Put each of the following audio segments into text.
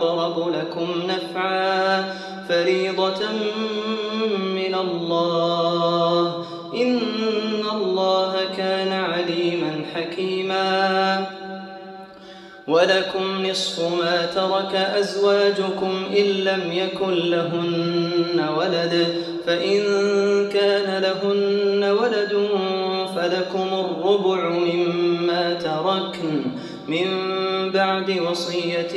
أقرب لكم نفعا فريضة من الله. إن الله كان عليما حكيما. ولكم نصف ما ترك أزواجكم إن لم يكن لهن ولد. فإن كان لهن ولد فلكم الربع مما تركن من بعد وصية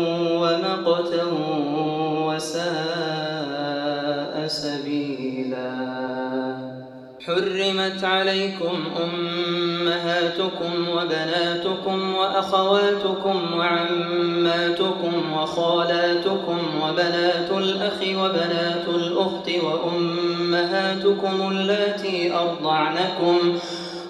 وساء سبيلا. حرمت عليكم أمهاتكم وبناتكم وأخواتكم وعماتكم وخالاتكم وبنات الأخ وبنات الأخت وأمهاتكم اللاتي أرضعنكم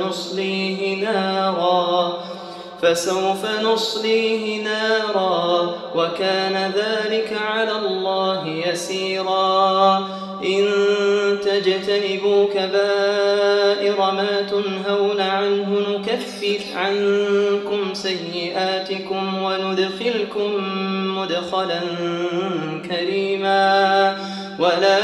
نصليه نارا فسوف نصليه نارا وكان ذلك على الله يسيرا إن تجتنبوا كبائر ما تنهون عنه نكفر عنكم سيئاتكم وندخلكم مدخلا كريما ولا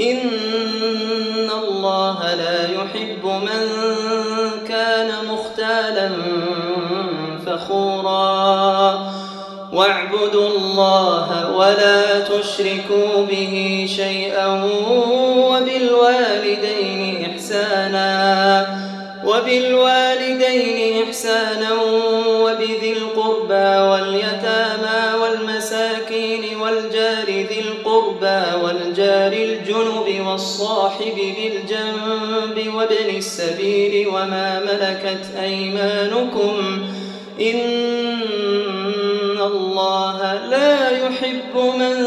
إن الله لا يحب من كان مختالا فخورا واعبدوا الله ولا تشركوا به شيئا وبالوالدين إحسانا وبالوالدين إحسانا وبذي القربى واليتامى والمساكين والجار ذي القربى والجار والصاحب بالجنب وابن السبيل وما ملكت أيمانكم إن الله لا يحب من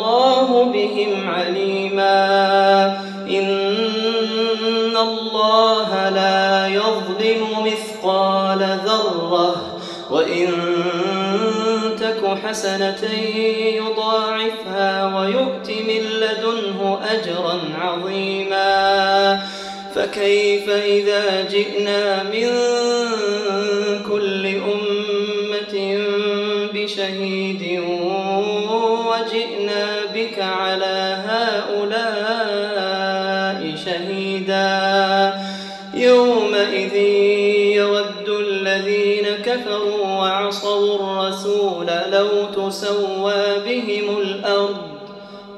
حسنة يضاعفها ويؤت من لدنه أجرا عظيما. فكيف إذا جئنا من لو تسوى بهم الأرض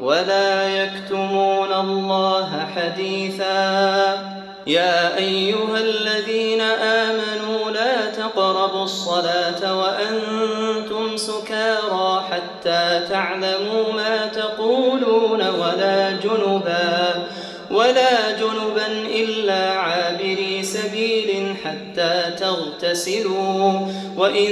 ولا يكتمون الله حديثا. يا أيها الذين آمنوا لا تقربوا الصلاة وأنتم سكارى حتى تعلموا ما تقولون ولا جنبا ولا جنبا إلا عابري سبيل حتى تغتسلوا. وإن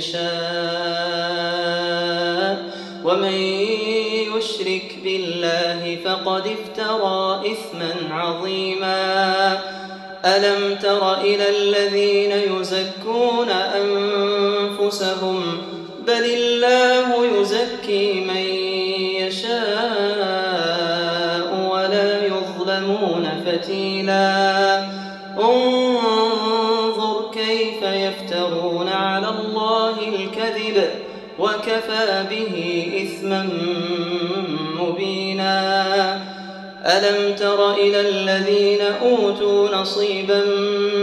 يشاء. ومن يشرك بالله فقد افترى إثما عظيما. ألم تر إلى الذين يزكون أنفسهم وكفى به إثما مبينا ألم تر إلى الذين أوتوا نصيبا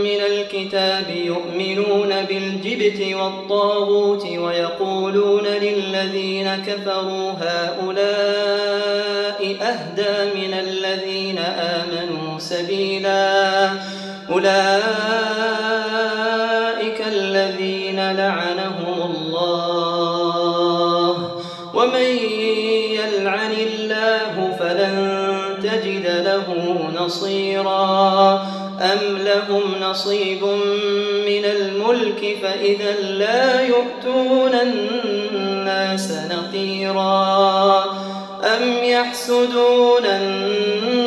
من الكتاب يؤمنون بالجبت والطاغوت ويقولون للذين كفروا هؤلاء أهدى من الذين آمنوا سبيلا أولئك نصيرا أم لهم نصيب من الملك فإذا لا يؤتون الناس نقيرا أم يحسدون الناس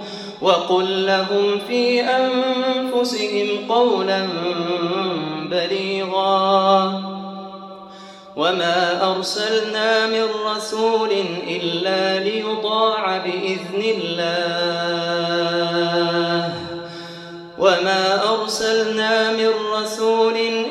وقل لهم في أنفسهم قولا بليغا. وما أرسلنا من رسول إلا ليطاع بإذن الله. وما أرسلنا من رسول إلا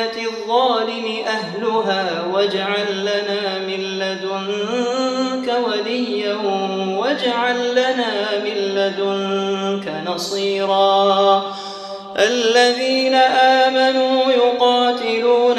الظالم أهلها واجعل لنا من لدنك وليا واجعل لنا من لدنك نصيرا. الذين آمنوا يقاتلون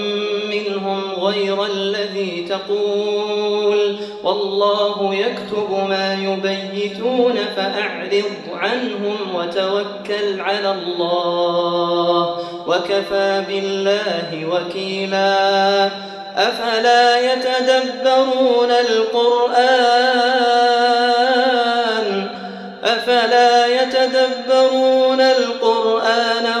غير الذي تقول. والله يكتب ما يبيتون فأعرض عنهم وتوكل على الله وكفى بالله وكيلا. أفلا يتدبرون القرآن؟ أفلا يتدبرون القرآن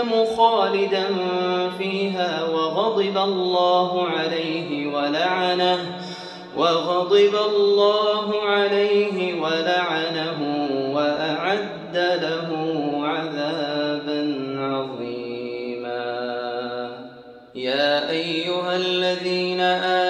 جهنم خالدا فيها وغضب الله عليه ولعنه وغضب الله عليه ولعنه وأعد له عذابا عظيما. يا أيها الذين آمنوا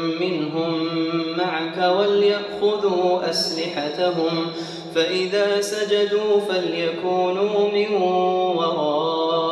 منهم معك وليأخذوا أسلحتهم فإذا سجدوا فليكونوا من ورائكم.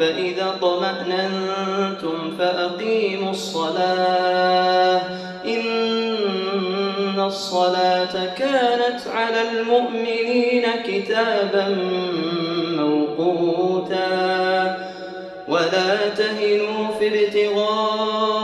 فإذا طمأننتم فأقيموا الصلاة. إن الصلاة كانت على المؤمنين كتابا موقوتا. ولا تهنوا في ابتغاء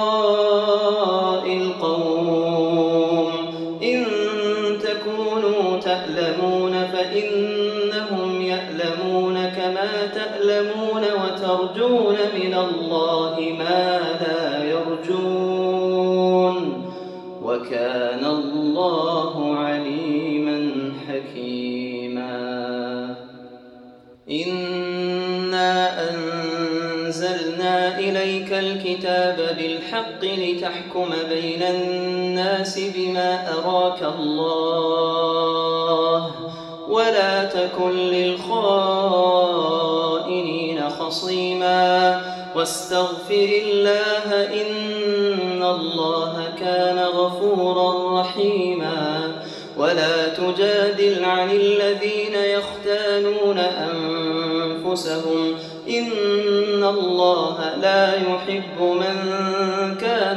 بالحق لتحكم بين الناس بما أراك الله ولا تكن للخائنين خصيما واستغفر الله إن الله كان غفورا رحيما ولا تجادل عن الذين يختانون أنفسهم إن الله لا يحب من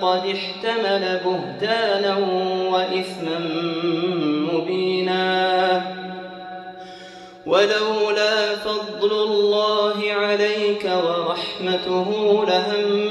فقد احتمل بهتانا وإثما مبينا. ولولا فضل الله عليك ورحمته لهم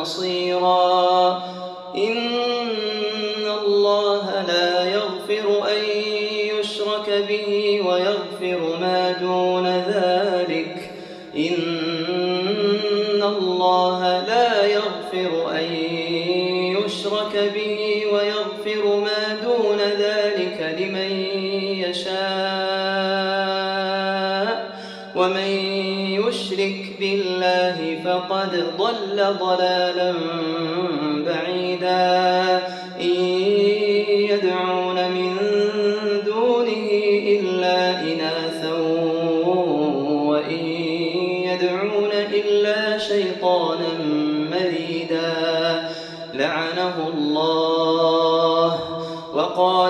مصيرا إن فقد ضل ضلالا بعيدا.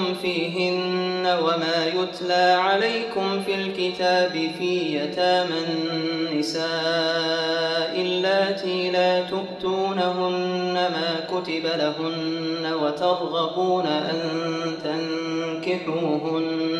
يفتيكم فيهن وما يتلى عليكم في الكتاب في يتامى النساء اللاتي لا تؤتونهن ما كتب لهن وترغبون أن تنكحوهن.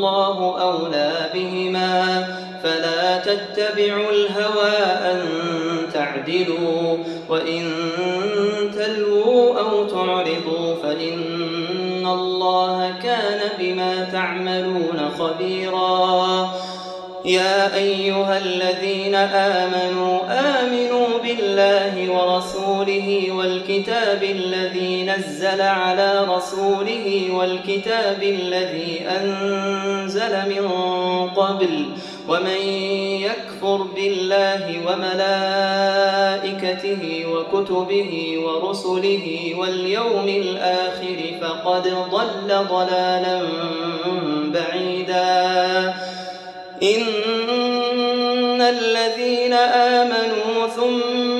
فالله أولى بهما فلا تتبعوا الهوى أن تعدلوا وإن تلووا أو تعرضوا فإن الله كان بما تعملون خبيرا. يا أيها الذين آمنوا آمنوا بالله ورسوله والكتاب الذي نزل على رسوله والكتاب الذي أنزل من قبل ومن يكفر بالله وملائكته وكتبه ورسله واليوم الآخر فقد ضل ضلالا بعيدا. إن الذين آمنوا ثم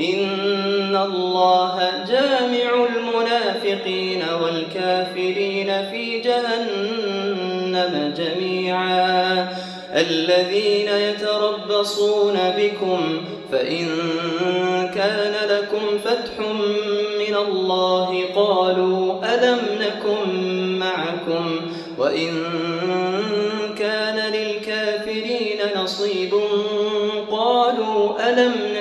إن الله جامع المنافقين والكافرين في جهنم جميعا الذين يتربصون بكم فإن كان لكم فتح من الله قالوا ألم نكن معكم وإن كان للكافرين نصيب قالوا ألم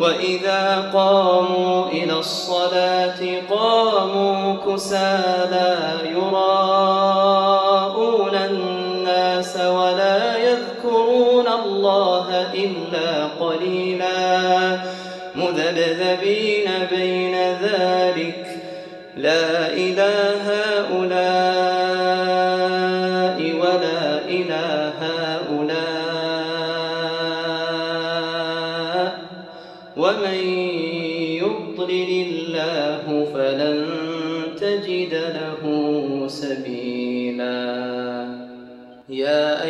وإذا قاموا إلى الصلاة قاموا كسالى يراءون الناس ولا يذكرون الله إلا قليلا مذبذبين بين ذلك لا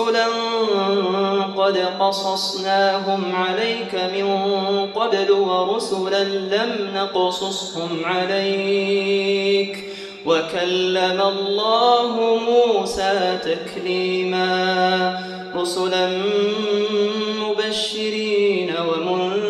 ورسلا قد قصصناهم عليك من قبل ورسلا لم نقصصهم عليك وكلم الله موسى تكليما رسلا مبشرين ومنذرين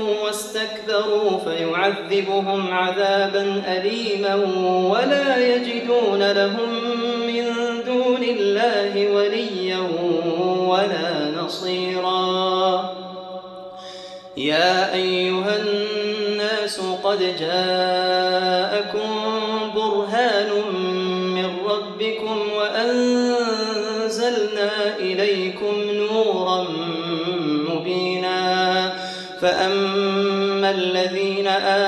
استنكفوا واستكبروا فيعذبهم عذابا أليما ولا يجدون لهم من دون الله وليا ولا نصيرا. يا أيها الناس قد جاءكم